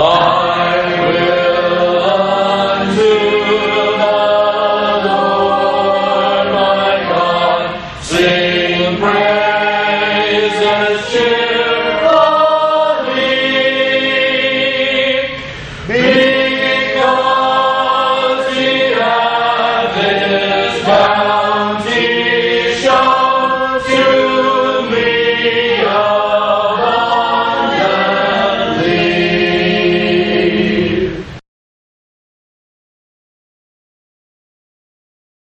Oh.